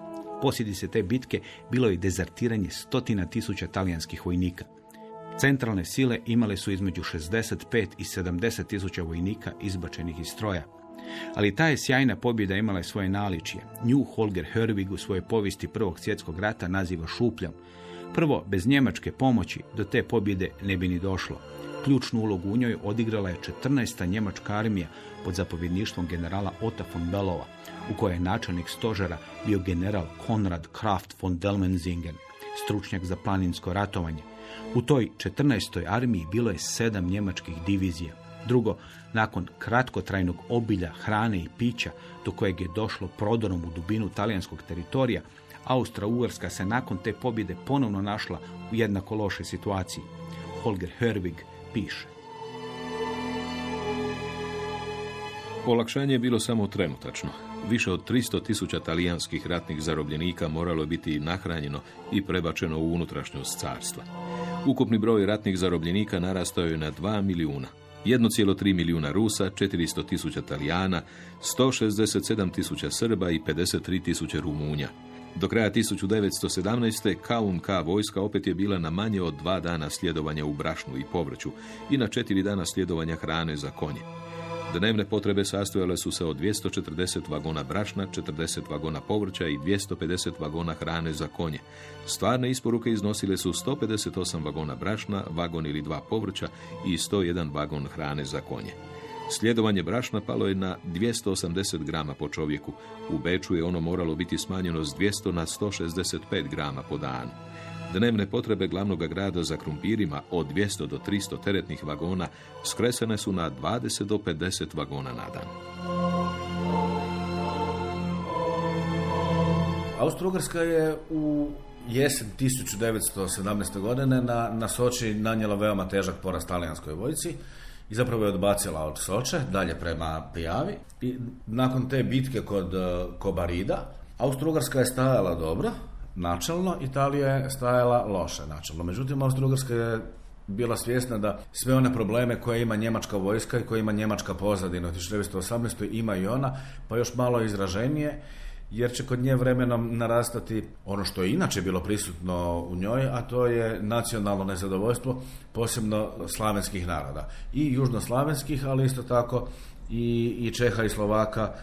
Posljedice te bitke bilo je dezertiranje stotina tisuća talijanskih vojnika. Centralne sile imale su između 65 i 70 tisuća vojnika izbačenih iz stroja. Ali ta je sjajna pobjeda imala je svoje naličje. Nju Holger Hörvig u svojoj povijesti Prvog svjetskog rata naziva šupljom. Prvo, bez njemačke pomoći do te pobjede ne bi ni došlo. Ključnu ulogu u njoj odigrala je 14. njemačka armija pod zapovjedništvom generala Ota von Belova, u kojoj je načelnik stožera bio general Konrad Kraft von Delmenzingen, stručnjak za planinsko ratovanje. U toj 14. armiji bilo je sedam njemačkih divizija. Drugo, nakon kratkotrajnog obilja hrane i pića do kojeg je došlo prodorom u dubinu talijanskog teritorija, Austro-Ugarska se nakon te pobjede ponovno našla u jednako lošoj situaciji. Holger Hörvig piše. Olakšanje je bilo samo trenutačno. Više od 300 tisuća talijanskih ratnih zarobljenika moralo biti nahranjeno i prebačeno u unutrašnjost carstva. Ukupni broj ratnih zarobljenika narastao je na 2 milijuna. 1,3 milijuna Rusa, 400 tisuća Talijana, 167 tisuća Srba i 53 tisuće Rumunja. Do kraja 1917. KUNK vojska opet je bila na manje od dva dana sljedovanja u brašnu i povrću i na četiri dana sljedovanja hrane za konje. Dnevne potrebe sastojale su se od 240 vagona brašna, 40 vagona povrća i 250 vagona hrane za konje. Stvarne isporuke iznosile su 158 vagona brašna, vagon ili dva povrća i 101 vagon hrane za konje. Sljedovanje brašna palo je na 280 grama po čovjeku. U Beču je ono moralo biti smanjeno s 200 na 165 grama po danu. Dnevne potrebe glavnog grada za krumpirima od 200 do 300 teretnih vagona skresene su na 20 do 50 vagona na dan. Austro-Ugarska je u jesen 1917. godine na, na Soči nanijela veoma težak porast talijanskoj vojci i zapravo je odbacila od Soče dalje prema Pijavi i nakon te bitke kod eh, Kobarida Austro-Ugarska je stajala dobro, načelno, Italija je stajala loše načelno. Međutim, Austro-Ugarska je bila svjesna da sve one probleme koje ima njemačka vojska i koje ima njemačka pozadina u 1918. ima i ona, pa još malo izraženije, jer će kod nje vremenom narastati ono što je inače bilo prisutno u njoj, a to je nacionalno nezadovoljstvo, posebno slavenskih naroda. I južnoslavenskih, ali isto tako i, i Čeha i Slovaka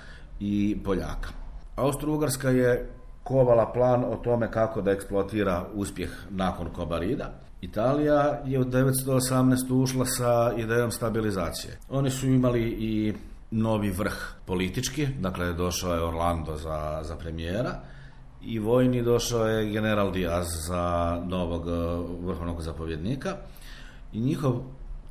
i Poljaka. Austro-Ugarska je kovala plan o tome kako da eksploatira uspjeh nakon Kobarida. Italija je u 1918. ušla sa idejom stabilizacije. Oni su imali i novi vrh politički, dakle došao je Orlando za, za premijera i vojni došao je general Diaz za novog eh, vrhovnog zapovjednika i njihov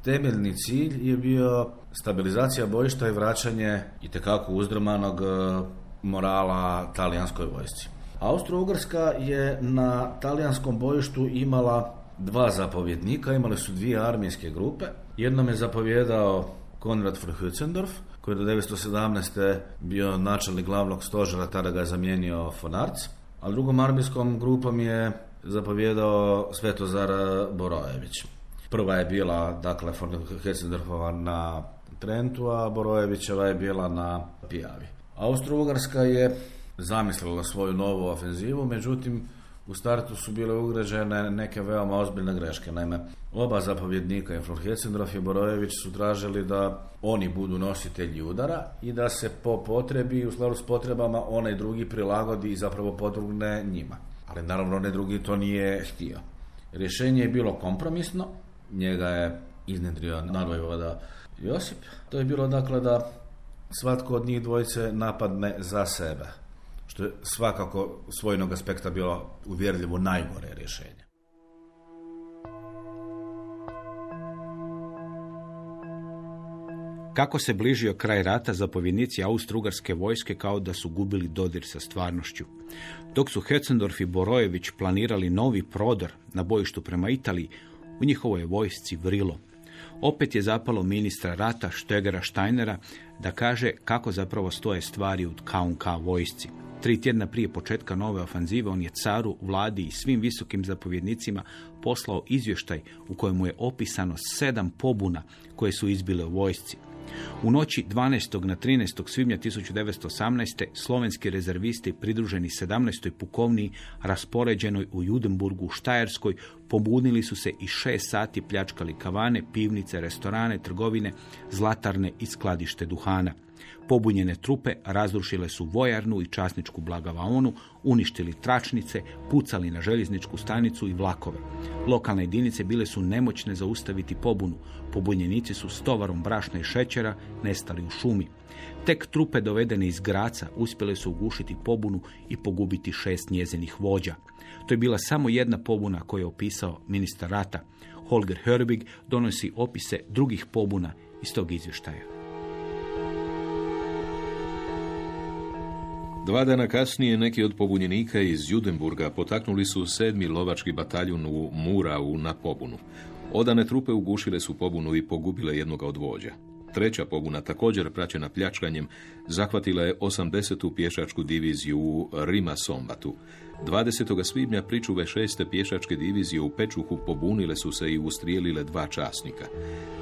temeljni cilj je bio stabilizacija bojišta i vraćanje i tekako uzdrmanog eh, morala talijanskoj vojsci. Austro-Ugrska je na talijanskom bojištu imala dva zapovjednika, imali su dvije armijske grupe. Jednom je zapovjedao Konrad von Hützendorf, koji je do 1917. bio načelnik glavnog stožera, tada ga je zamijenio von Arz, a drugom armijskom grupom je zapovjedao Svetozar Borojević. Prva je bila, dakle, von Hützendorfova na Trentu, a Borojevićeva je bila na Pijavi. Austro-Ugarska je zamislila svoju novu ofenzivu, međutim u startu su bile ugrađene neke veoma ozbiljne greške. Naime, oba zapovjednika, Efron Hecendrof i Borojević, su tražili da oni budu nositelji udara i da se po potrebi, u skladu s potrebama, onaj drugi prilagodi i zapravo podrugne njima. Ali naravno onaj drugi to nije htio. Rješenje je bilo kompromisno, njega je iznedrio nadvojvoda Josip. To je bilo dakle da svatko od njih dvojice napadne za sebe što je svakako svojnog aspekta bilo uvjerljivo najgore rješenje. Kako se bližio kraj rata, zapovjednici austrougarske vojske kao da su gubili dodir sa stvarnošću. Dok su Hetzendorf i Borojević planirali novi prodor na bojištu prema Italiji, u njihovoj vojsci vrilo. Opet je zapalo ministra rata Štegera Steinera da kaže kako zapravo stoje stvari u KUNK vojsci. Tri tjedna prije početka nove ofanzive on je caru, vladi i svim visokim zapovjednicima poslao izvještaj u kojemu je opisano sedam pobuna koje su izbile u vojsci. U noći 12. na 13. svibnja 1918. slovenski rezervisti pridruženi 17. pukovniji raspoređenoj u Judenburgu u Štajerskoj pobunili su se i šest sati pljačkali kavane, pivnice, restorane, trgovine, zlatarne i skladište duhana. Pobunjene trupe razrušile su vojarnu i časničku blagavaonu, uništili tračnice, pucali na željezničku stanicu i vlakove. Lokalne jedinice bile su nemoćne zaustaviti pobunu. Pobunjenici su s tovarom brašna i šećera nestali u šumi. Tek trupe dovedene iz Graca uspjele su ugušiti pobunu i pogubiti šest njezinih vođa. To je bila samo jedna pobuna koju je opisao ministar rata. Holger Herbig donosi opise drugih pobuna iz tog izvještaja. Dva dana kasnije neki od pobunjenika iz Judenburga potaknuli su sedmi lovački bataljun u Murau na pobunu. Odane trupe ugušile su pobunu i pogubile jednoga od vođa. Treća pobuna, također praćena pljačkanjem, zahvatila je 80. pješačku diviziju u Rima Sombatu. 20. svibnja pričuve šeste pješačke divizije u Pečuhu pobunile su se i ustrijelile dva časnika.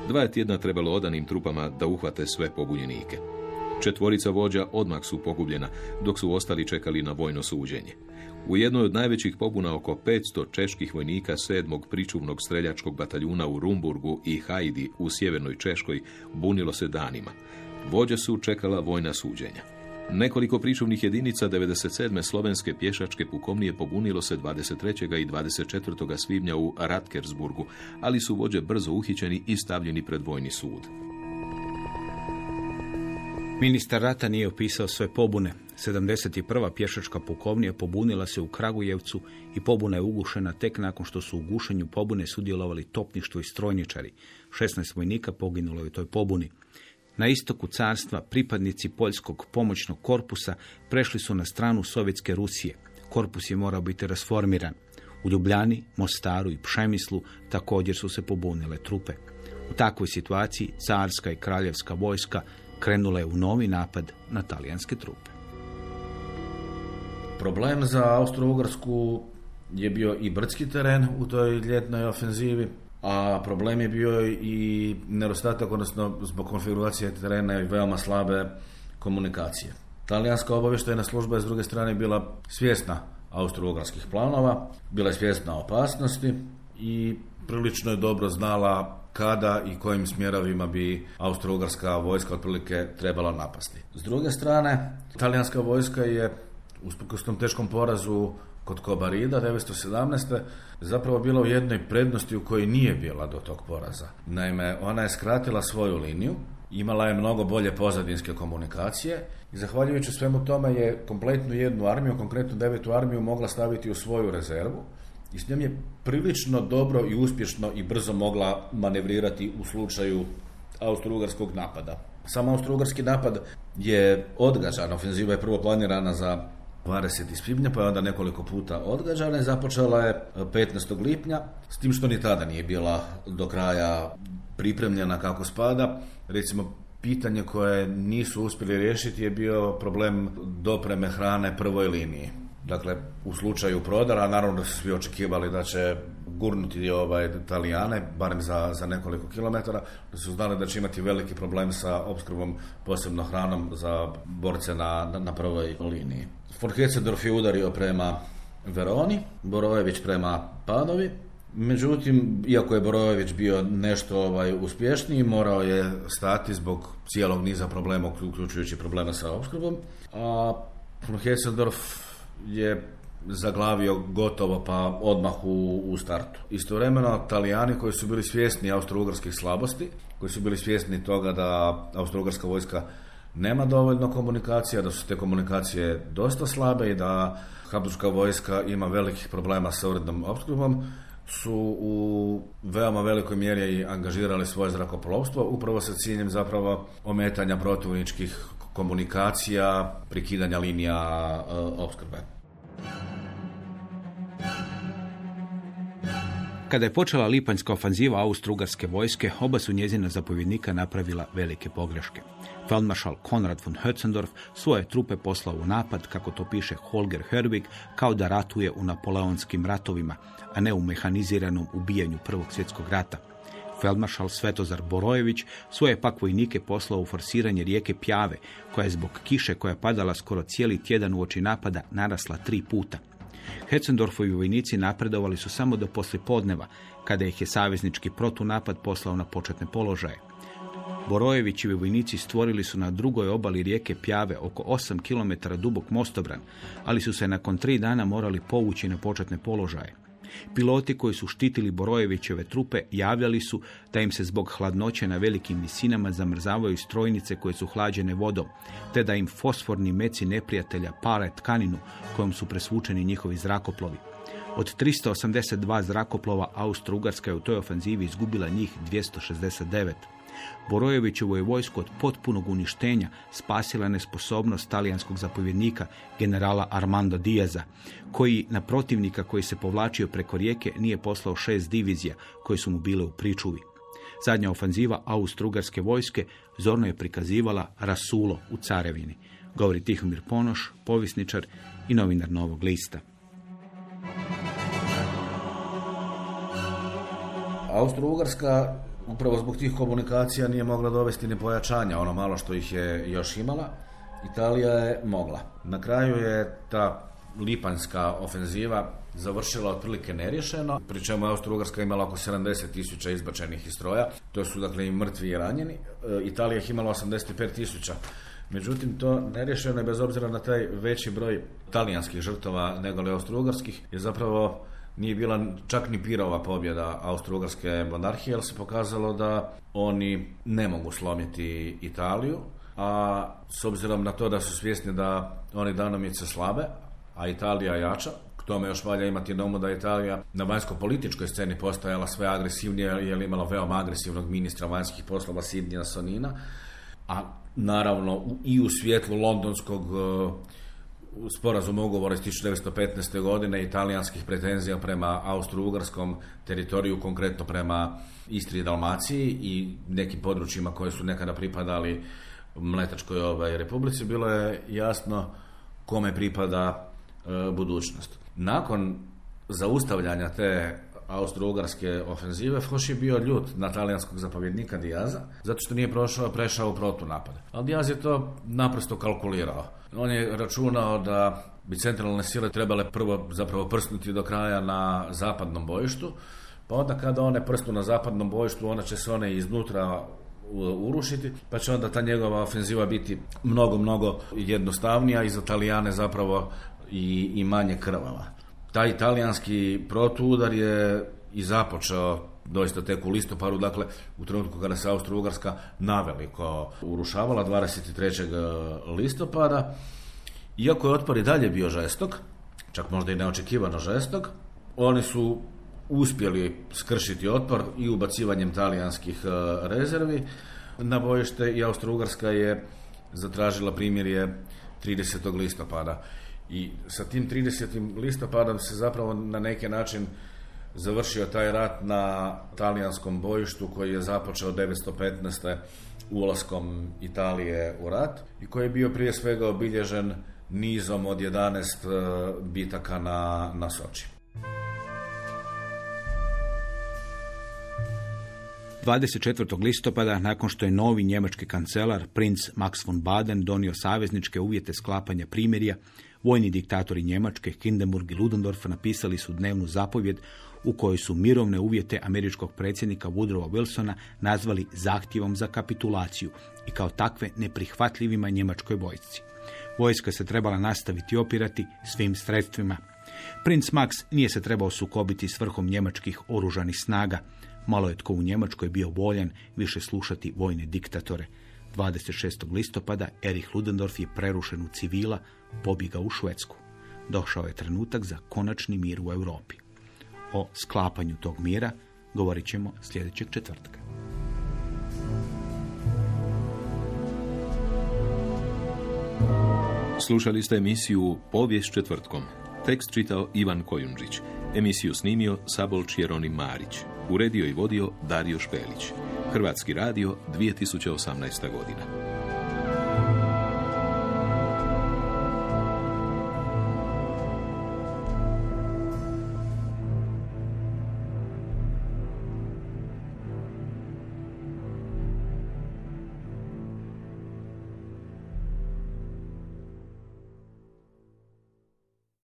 Dva je tjedna trebalo odanim trupama da uhvate sve pobunjenike. Četvorica vođa odmah su pogubljena, dok su ostali čekali na vojno suđenje. U jednoj od najvećih pobuna oko 500 čeških vojnika sedmog pričuvnog streljačkog bataljuna u Rumburgu i Hajdi u sjevernoj Češkoj bunilo se danima. Vođa su čekala vojna suđenja. Nekoliko pričuvnih jedinica 97. slovenske pješačke pukovnije pobunilo se 23. i 24. svibnja u Ratkersburgu, ali su vođe brzo uhićeni i stavljeni pred vojni sud. Ministar rata nije opisao sve pobune. 71. pješačka pukovnija pobunila se u Kragujevcu i pobuna je ugušena tek nakon što su u gušenju pobune sudjelovali topništvo i strojničari. 16 vojnika poginulo je u toj pobuni. Na istoku carstva pripadnici poljskog pomoćnog korpusa prešli su na stranu Sovjetske Rusije. Korpus je morao biti rasformiran. U Ljubljani, Mostaru i Pšemislu također su se pobunile trupe. U takvoj situaciji carska i kraljevska vojska krenula je u novi napad na talijanske trupe. Problem za Austro-Ugarsku je bio i brdski teren u toj ljetnoj ofenzivi, a problem je bio i nedostatak, odnosno zbog konfiguracije terena i veoma slabe komunikacije. Talijanska obavještajna služba je s druge strane bila svjesna austro-ugarskih planova, bila je svjesna opasnosti i prilično je dobro znala kada i kojim smjerovima bi austro-ugarska vojska otprilike trebala napasti. S druge strane, talijanska vojska je usprkos tom teškom porazu kod Kobarida 917. zapravo bila u jednoj prednosti u kojoj nije bila do tog poraza. Naime, ona je skratila svoju liniju, imala je mnogo bolje pozadinske komunikacije i zahvaljujući svemu tome je kompletnu jednu armiju, konkretnu devetu armiju mogla staviti u svoju rezervu i s njom je prilično dobro i uspješno i brzo mogla manevrirati u slučaju austrougarskog napada. Sam austrougarski napad je odgađan, ofenziva je prvo planirana za 20. svibnja, pa je onda nekoliko puta odgađana i započela je 15. lipnja, s tim što ni tada nije bila do kraja pripremljena kako spada. Recimo, pitanje koje nisu uspjeli riješiti je bio problem dopreme hrane prvoj liniji. Dakle, u slučaju prodara, naravno da su svi očekivali da će gurnuti ovaj Italijane, barem za, za nekoliko kilometara, da su znali da će imati veliki problem sa opskrbom, posebno hranom za borce na, na, na prvoj liniji. Von je udario prema Veroni, Borojević prema Padovi, Međutim, iako je Borojević bio nešto ovaj, uspješniji, morao je stati zbog cijelog niza problema, uključujući problema sa opskrbom. A von Hetzendorf je zaglavio gotovo pa odmah u, u startu. Istovremeno, Talijani koji su bili svjesni austro-ugarskih slabosti, koji su bili svjesni toga da austro-ugarska vojska nema dovoljno komunikacija, da su te komunikacije dosta slabe i da Habsburgska vojska ima velikih problema sa urednom opskrbom, su u veoma velikoj mjeri angažirali svoje zrakoplovstvo upravo sa ciljem zapravo ometanja protivničkih komunikacija, prekidanja linija e, opskrbe. Kada je počela lipanjska ofanziva austro-ugarske vojske, oba su njezina zapovjednika napravila velike pogreške. Feldmaršal Konrad von Hötzendorf svoje trupe poslao u napad, kako to piše Holger Herwig, kao da ratuje u napoleonskim ratovima, a ne u mehaniziranom ubijanju Prvog svjetskog rata. Feldmaršal Svetozar Borojević svoje pak vojnike poslao u forsiranje rijeke Pjave, koja je zbog kiše koja je padala skoro cijeli tjedan u oči napada narasla tri puta. Hetzendorfovi vojnici napredovali su samo do podneva, kada ih je saveznički protunapad poslao na početne položaje. Borojevićevi vojnici stvorili su na drugoj obali rijeke Pjave oko 8 km dubok mostobran, ali su se nakon tri dana morali povući na početne položaje. Piloti koji su štitili Borojevićeve trupe javljali su da im se zbog hladnoće na velikim visinama zamrzavaju strojnice koje su hlađene vodom, te da im fosforni meci neprijatelja pare tkaninu kojom su presvučeni njihovi zrakoplovi. Od 382 zrakoplova Austro-Ugarska je u toj ofenzivi izgubila njih 269. Borojevićevo je vojsko od potpunog uništenja spasila nesposobnost talijanskog zapovjednika generala Armando Diaza, koji na protivnika koji se povlačio preko rijeke nije poslao šest divizija koje su mu bile u pričuvi. Zadnja ofanziva Austro-Ugarske vojske zorno je prikazivala Rasulo u Carevini, govori Tihomir Ponoš, povisničar i novinar Novog lista. Austro-Ugarska upravo zbog tih komunikacija nije mogla dovesti ni pojačanja, ono malo što ih je još imala. Italija je mogla. Na kraju je ta lipanjska ofenziva završila otprilike neriješeno, pri čemu je Austro-Ugarska imala oko 70 tisuća izbačenih iz stroja, to su dakle i mrtvi i ranjeni. E, Italija ih imala 85 tisuća. Međutim, to neriješeno je bez obzira na taj veći broj talijanskih žrtava nego li austro-ugarskih, je zapravo nije bila čak ni pirova pobjeda austro-ugarske monarhije, jer se pokazalo da oni ne mogu slomiti Italiju, a s obzirom na to da su svjesni da oni danomice slabe, a Italija jača, k tome još valja imati na umu da Italija na vanjsko-političkoj sceni postajala sve agresivnije jer je imala veoma agresivnog ministra vanjskih poslova Sidnija Sonina, a naravno i u svjetlu londonskog sporazum ugovora iz 1915. godine italijanskih pretenzija prema austro-ugarskom teritoriju, konkretno prema Istri i Dalmaciji i nekim područjima koje su nekada pripadali Mletačkoj ovaj, republici, bilo je jasno kome pripada e, budućnost. Nakon zaustavljanja te austro-ugarske ofenzive, Foš je bio ljut na talijanskog zapovjednika Dijaza, zato što nije prošao, prešao u protunapad. Ali Dijaz je to naprosto kalkulirao. On je računao da bi centralne sile trebale prvo zapravo prsnuti do kraja na zapadnom bojištu, pa onda kada one prsnu na zapadnom bojištu, onda će se one iznutra urušiti, pa će onda ta njegova ofenziva biti mnogo, mnogo jednostavnija i za Talijane zapravo i, i manje krvava. Taj italijanski protuudar je i započeo doista tek u listopadu, dakle u trenutku kada se Austro-Ugarska naveliko urušavala 23. listopada. Iako je otpor i dalje bio žestok, čak možda i neočekivano žestok, oni su uspjeli skršiti otpor i ubacivanjem talijanskih e, rezervi na bojište i Austro-Ugarska je zatražila primjerje 30. listopada. I sa tim 30. listopadom se zapravo na neki način završio taj rat na talijanskom bojištu koji je započeo 915. ulaskom Italije u rat i koji je bio prije svega obilježen nizom od 11 e, bitaka na, na Soči. 24. listopada, nakon što je novi njemački kancelar, princ Max von Baden, donio savezničke uvjete sklapanja primjerja, vojni diktatori Njemačke, Hindenburg i Ludendorff napisali su dnevnu zapovjed u kojoj su mirovne uvjete američkog predsjednika Woodrowa Wilsona nazvali zahtjevom za kapitulaciju i kao takve neprihvatljivima njemačkoj vojsci. Vojska se trebala nastaviti opirati svim sredstvima. Princ Max nije se trebao sukobiti s vrhom njemačkih oružanih snaga. Malo je tko u Njemačkoj bio voljan više slušati vojne diktatore. 26. listopada Erich Ludendorff je prerušen u civila, pobjegao u Švedsku. Došao je trenutak za konačni mir u Europi. O sklapanju tog mira govorit ćemo sljedećeg četvrtka. Slušali ste emisiju Povijest četvrtkom. Tekst čitao Ivan Kojundžić. Emisiju snimio Sabolč Jeronim Marić. Uredio i vodio Dario Špelić. Hrvatski radio 2018. godina.